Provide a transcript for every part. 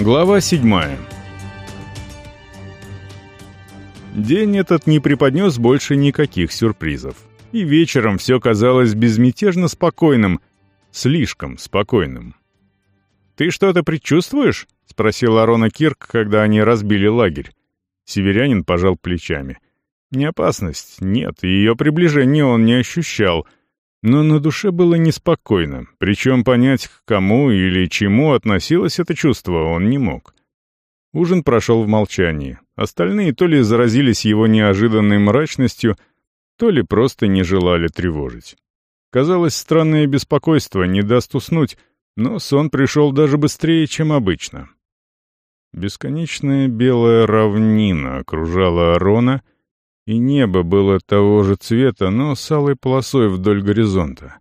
Глава седьмая День этот не преподнес больше никаких сюрпризов. И вечером все казалось безмятежно спокойным, слишком спокойным. «Ты что-то предчувствуешь?» — спросил Арона Кирк, когда они разбили лагерь. Северянин пожал плечами. «Не опасность, нет, ее приближение он не ощущал». Но на душе было неспокойно, причем понять, к кому или чему относилось это чувство, он не мог. Ужин прошел в молчании. Остальные то ли заразились его неожиданной мрачностью, то ли просто не желали тревожить. Казалось, странное беспокойство не даст уснуть, но сон пришел даже быстрее, чем обычно. Бесконечная белая равнина окружала Арона, и небо было того же цвета, но с алой полосой вдоль горизонта.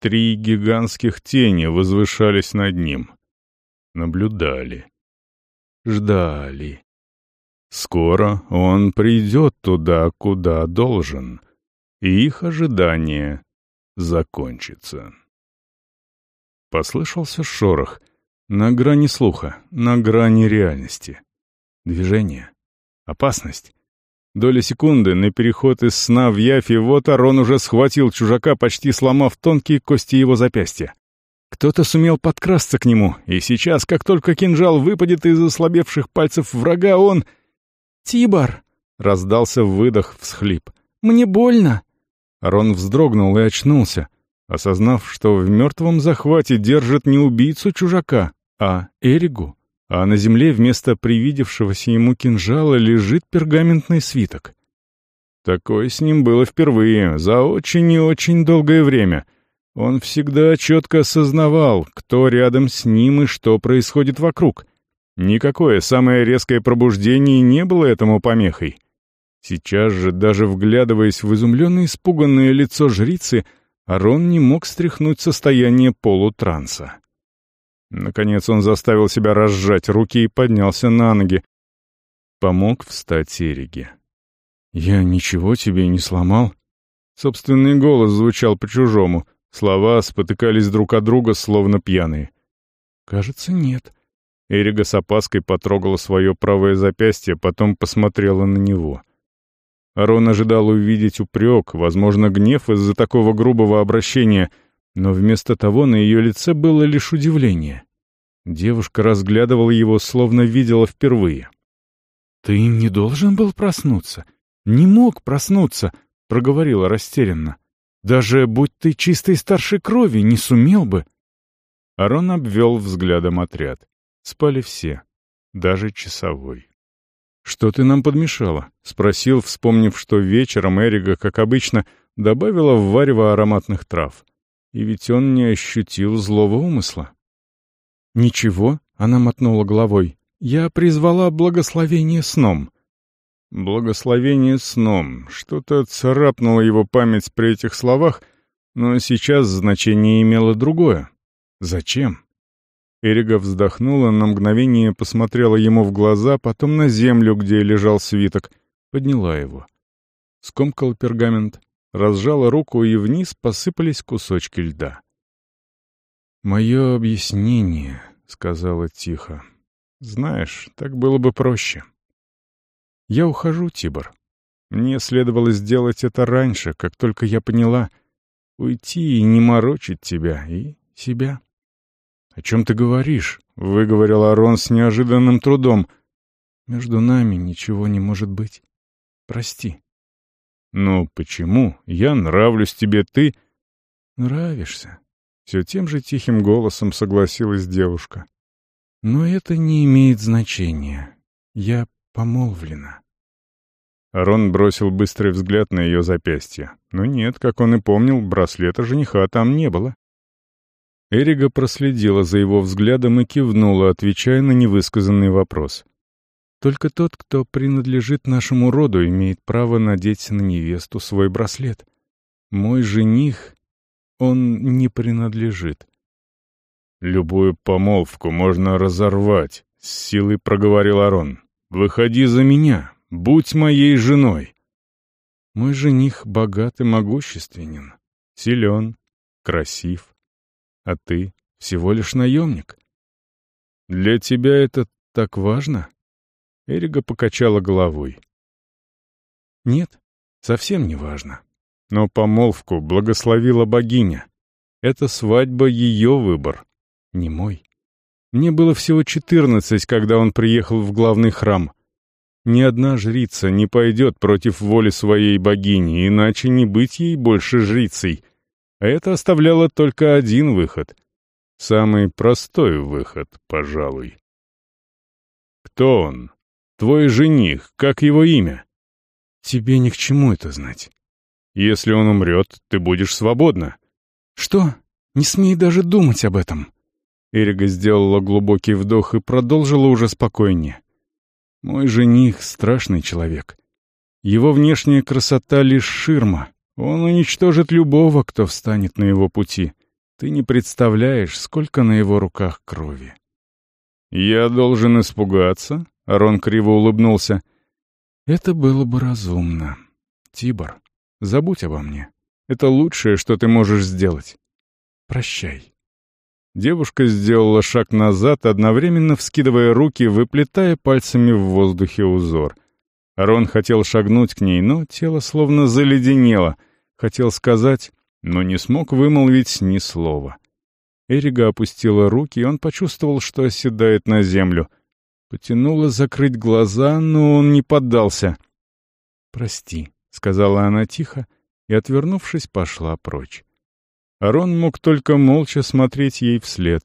Три гигантских тени возвышались над ним. Наблюдали. Ждали. Скоро он придет туда, куда должен, и их ожидание закончится. Послышался шорох, на грани слуха, на грани реальности. Движение. Опасность. Доля секунды на переход из сна в явь, и вот Арон уже схватил чужака, почти сломав тонкие кости его запястья. Кто-то сумел подкрасться к нему, и сейчас, как только кинжал выпадет из ослабевших пальцев врага, он... «Тибар!» — раздался выдох, всхлип. «Мне больно!» Арон вздрогнул и очнулся, осознав, что в мертвом захвате держит не убийцу чужака, а Эригу а на земле вместо привидевшегося ему кинжала лежит пергаментный свиток. Такое с ним было впервые, за очень и очень долгое время. Он всегда четко осознавал, кто рядом с ним и что происходит вокруг. Никакое самое резкое пробуждение не было этому помехой. Сейчас же, даже вглядываясь в изумленное испуганное лицо жрицы, Арон не мог стряхнуть состояние полутранса. Наконец он заставил себя разжать руки и поднялся на ноги. Помог встать Эриге. «Я ничего тебе не сломал?» Собственный голос звучал по-чужому. Слова спотыкались друг от друга, словно пьяные. «Кажется, нет». Эрига с опаской потрогала свое правое запястье, потом посмотрела на него. Арон ожидал увидеть упрек, возможно, гнев из-за такого грубого обращения — но вместо того на ее лице было лишь удивление. Девушка разглядывала его, словно видела впервые. «Ты не должен был проснуться. Не мог проснуться», — проговорила растерянно. «Даже будь ты чистой старшей крови, не сумел бы». Арон обвел взглядом отряд. Спали все, даже часовой. «Что ты нам подмешала?» — спросил, вспомнив, что вечером Эрига, как обычно, добавила в варево ароматных трав. И ведь он не ощутил злого умысла. «Ничего», — она мотнула головой, — «я призвала благословение сном». Благословение сном. Что-то царапнуло его память при этих словах, но сейчас значение имело другое. Зачем? Эрига вздохнула, на мгновение посмотрела ему в глаза, потом на землю, где лежал свиток, подняла его. Скомкал пергамент, разжала руку, и вниз посыпались кусочки льда. «Мое объяснение», — сказала тихо. «Знаешь, так было бы проще». «Я ухожу, Тибор. Мне следовало сделать это раньше, как только я поняла. Уйти и не морочить тебя и себя». «О чем ты говоришь?» — выговорил Арон с неожиданным трудом. «Между нами ничего не может быть. Прости». «Ну почему? Я нравлюсь тебе, ты...» «Нравишься», — все тем же тихим голосом согласилась девушка. «Но это не имеет значения. Я помолвлена». Арон бросил быстрый взгляд на ее запястье. Но нет, как он и помнил, браслета жениха там не было. Эрига проследила за его взглядом и кивнула, отвечая на невысказанный вопрос. Только тот, кто принадлежит нашему роду, имеет право надеть на невесту свой браслет. Мой жених, он не принадлежит. «Любую помолвку можно разорвать», — с силой проговорил Арон. «Выходи за меня, будь моей женой». Мой жених богат и могущественен, силен, красив. А ты всего лишь наемник. Для тебя это так важно?» Эрига покачала головой. «Нет, совсем не важно. Но помолвку благословила богиня. Это свадьба ее выбор, не мой. Мне было всего четырнадцать, когда он приехал в главный храм. Ни одна жрица не пойдет против воли своей богини, иначе не быть ей больше жрицей. А это оставляло только один выход. Самый простой выход, пожалуй. «Кто он? Твой жених, как его имя?» «Тебе ни к чему это знать». «Если он умрет, ты будешь свободна». «Что? Не смей даже думать об этом». Эрига сделала глубокий вдох и продолжила уже спокойнее. Мой жених — страшный человек. Его внешняя красота — лишь ширма. Он уничтожит любого, кто встанет на его пути. Ты не представляешь, сколько на его руках крови. «Я должен испугаться?» — Арон криво улыбнулся. «Это было бы разумно. Тибор, забудь обо мне. Это лучшее, что ты можешь сделать. Прощай». Девушка сделала шаг назад, одновременно вскидывая руки, выплетая пальцами в воздухе узор. Арон хотел шагнуть к ней, но тело словно заледенело. Хотел сказать, но не смог вымолвить ни слова. Эрига опустила руки, и он почувствовал, что оседает на землю. Потянула закрыть глаза, но он не поддался. «Прости», — сказала она тихо, и, отвернувшись, пошла прочь. Арон мог только молча смотреть ей вслед.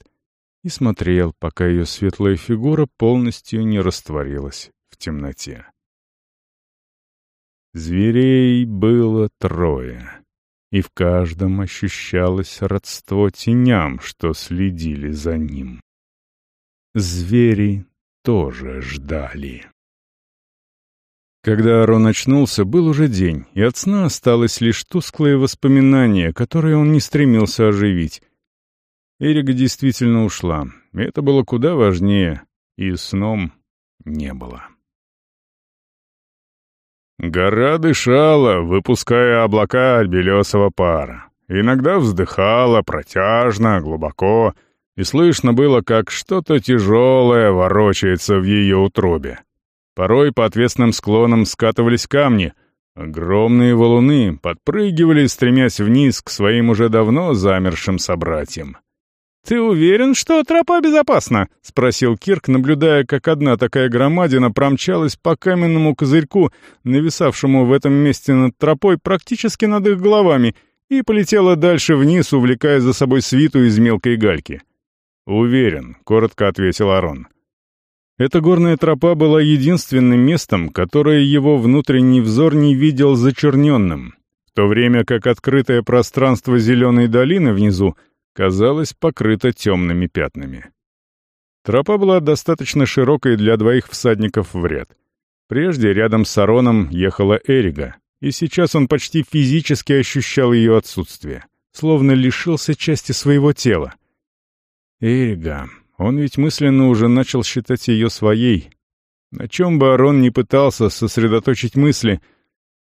И смотрел, пока ее светлая фигура полностью не растворилась в темноте. Зверей было трое, и в каждом ощущалось родство теням, что следили за ним. Звери тоже ждали. Когда Арон очнулся, был уже день, и от сна осталось лишь тусклое воспоминание, которое он не стремился оживить. Эрига действительно ушла, и это было куда важнее, и сном не было. Гора дышала, выпуская облака от белесого пара. Иногда вздыхала протяжно, глубоко, и слышно было, как что-то тяжелое ворочается в ее утробе. Порой по отвесным склонам скатывались камни. Огромные валуны подпрыгивали, стремясь вниз к своим уже давно замершим собратьям. «Ты уверен, что тропа безопасна?» — спросил Кирк, наблюдая, как одна такая громадина промчалась по каменному козырьку, нависавшему в этом месте над тропой практически над их головами, и полетела дальше вниз, увлекая за собой свиту из мелкой гальки. «Уверен», — коротко ответил Арон. Эта горная тропа была единственным местом, которое его внутренний взор не видел зачерненным, в то время как открытое пространство зеленой долины внизу казалось покрыто темными пятнами. Тропа была достаточно широкой для двоих всадников в ряд. Прежде рядом с Ароном ехала Эрига, и сейчас он почти физически ощущал ее отсутствие, словно лишился части своего тела. Эрига, он ведь мысленно уже начал считать ее своей. На чем бы Арон ни пытался сосредоточить мысли,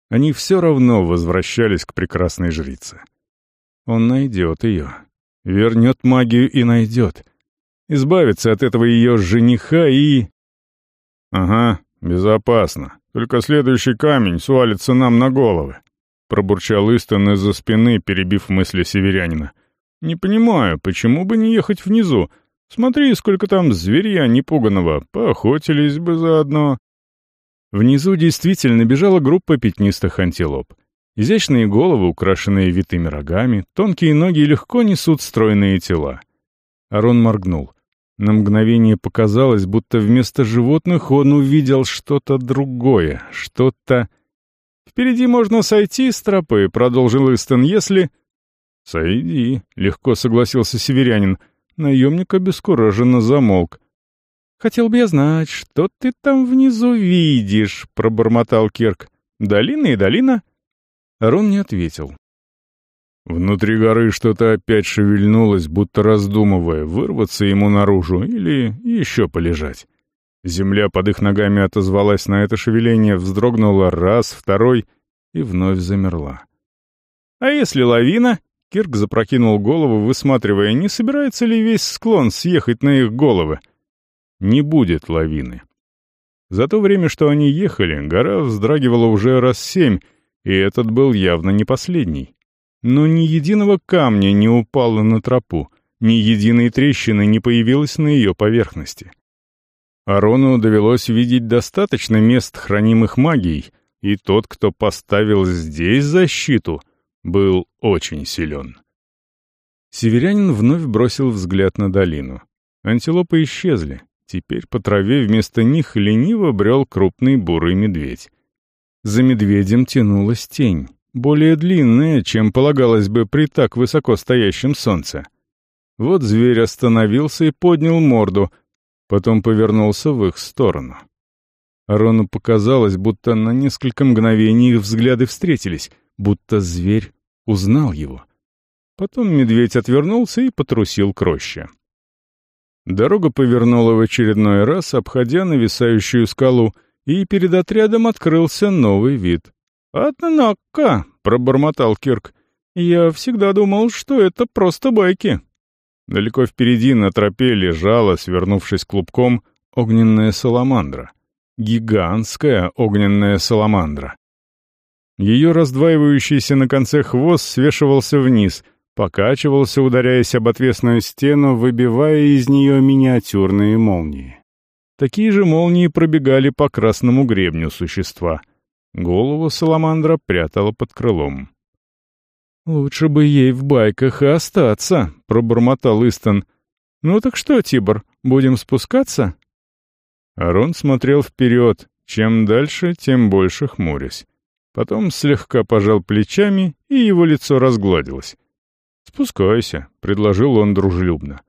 они все равно возвращались к прекрасной жрице. Он найдет ее. Вернет магию и найдет. Избавится от этого ее жениха и... «Ага, безопасно. Только следующий камень свалится нам на головы», — пробурчал Истон из-за спины, перебив мысли северянина. «Не понимаю, почему бы не ехать внизу? Смотри, сколько там зверья непуганного, поохотились бы заодно». Внизу действительно бежала группа пятнистых антилоп. Изящные головы, украшенные витыми рогами, тонкие ноги легко несут стройные тела. Арон моргнул. На мгновение показалось, будто вместо животных он увидел что-то другое, что-то... «Впереди можно сойти с тропы», — продолжил Истон, — «если...» «Сойди», — легко согласился северянин, — Наемник обескураженно замолк. «Хотел бы я знать, что ты там внизу видишь», — пробормотал Кирк. «Долина и долина». Рон не ответил. Внутри горы что-то опять шевельнулось, будто раздумывая, вырваться ему наружу или еще полежать. Земля под их ногами отозвалась на это шевеление, вздрогнула раз, второй и вновь замерла. «А если лавина?» Кирк запрокинул голову, высматривая, не собирается ли весь склон съехать на их головы. Не будет лавины. За то время, что они ехали, гора вздрагивала уже раз семь, и этот был явно не последний. Но ни единого камня не упало на тропу, ни единой трещины не появилось на ее поверхности. Арону довелось видеть достаточно мест, хранимых магией, и тот, кто поставил здесь защиту, был очень силен. Северянин вновь бросил взгляд на долину. Антилопы исчезли. Теперь по траве вместо них лениво брел крупный бурый медведь. За медведем тянулась тень, более длинная, чем полагалось бы при так высоко стоящем солнце. Вот зверь остановился и поднял морду, потом повернулся в их сторону. Арону показалось, будто на несколько мгновений их взгляды встретились, будто зверь узнал его. Потом медведь отвернулся и потрусил к роще. Дорога повернула в очередной раз, обходя нависающую скалу, и перед отрядом открылся новый вид. «Однако», — пробормотал Кирк, — «я всегда думал, что это просто байки». Далеко впереди на тропе лежала, свернувшись клубком, огненная саламандра. Гигантская огненная саламандра. Ее раздваивающийся на конце хвост свешивался вниз, покачивался, ударяясь об отвесную стену, выбивая из нее миниатюрные молнии. Такие же молнии пробегали по красному гребню существа. Голову саламандра прятала под крылом. «Лучше бы ей в байках и остаться», — пробормотал Истон. «Ну так что, Тибор, будем спускаться?» Арон смотрел вперед, чем дальше, тем больше хмурясь. Потом слегка пожал плечами, и его лицо разгладилось. «Спускайся», — предложил он дружелюбно.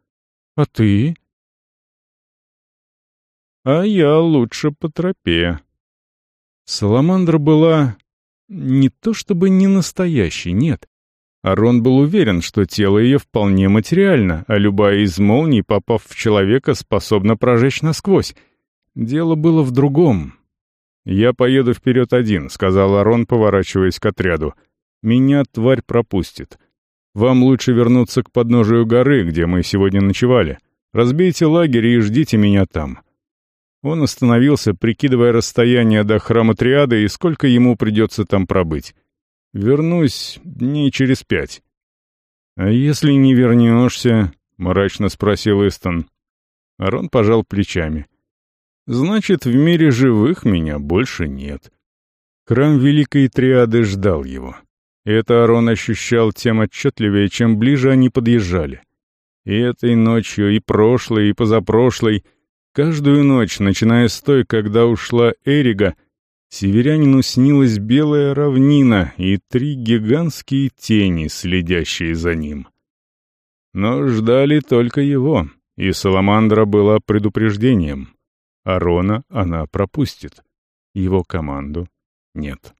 «А ты?» «А я лучше по тропе». Саламандра была не то чтобы не настоящей, нет. Арон был уверен, что тело ее вполне материально, а любая из молний, попав в человека, способна прожечь насквозь. Дело было в другом. «Я поеду вперед один», — сказал Арон, поворачиваясь к отряду. «Меня тварь пропустит. Вам лучше вернуться к подножию горы, где мы сегодня ночевали. Разбейте лагерь и ждите меня там». Он остановился, прикидывая расстояние до храма Триады и сколько ему придется там пробыть. «Вернусь дней через пять». «А если не вернешься?» — мрачно спросил Истон. Арон пожал плечами. «Значит, в мире живых меня больше нет». Храм Великой Триады ждал его. Это Арон ощущал тем отчетливее, чем ближе они подъезжали. И этой ночью, и прошлой, и позапрошлой, каждую ночь, начиная с той, когда ушла Эрига, северянину снилась белая равнина и три гигантские тени, следящие за ним. Но ждали только его, и Саламандра была предупреждением. Арона она пропустит, его команду нет.